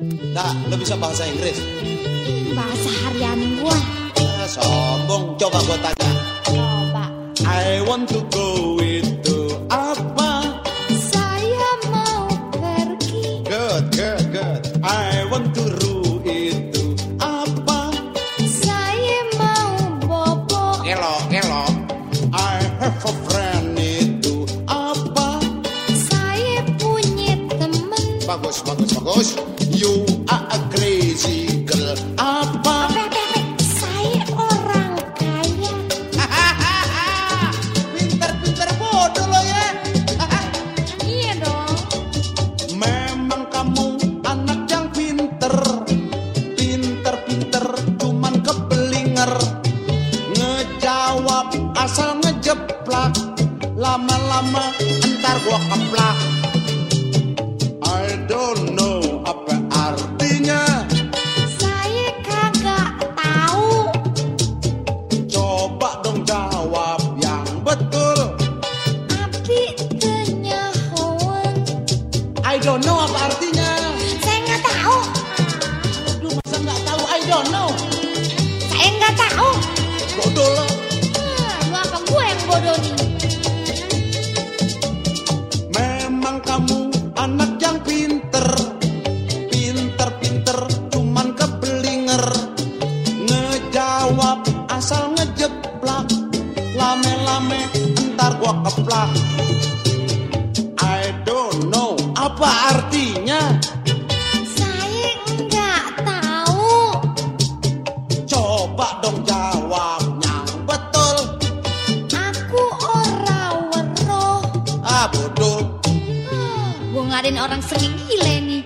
Nah, lo bisa bahasa Inggris? Bahasa harian gua. Ah, sombong, coba gue tanya. Coba. I want to go itu apa? Saya mau pergi. Good, good, good. I want to ru itu apa? Saya mau bobo. Elo, elo. I have a friend Bagus, bagus, bagus. You are a crazy girl. Apa? Apa, apa, apa? Saya orang kaya. Pinter-pinter bodoh lo ya. Iya dong. Memang kamu anak yang pinter Pinter-pinter cuman kebelinger Ngejawab asal ngejeplak Lama-lama entar gua keplak don't know apa artinya. Saya nggak tahu. Lu masa nggak tahu? I don't know. Saya nggak tahu. Bodoh lo Ah, lu apa gue yang bodoh nih? Memang kamu anak yang pinter. Pinter-pinter cuman kebelinger Ngejawab asal ngejeplak. Lame-lame entar gua keplak apa artinya Saya nggak tahu. Coba dong jawabnya betul Aku orang weruh. Ah bodoh Ah, gue ngadain orang sering gile nih.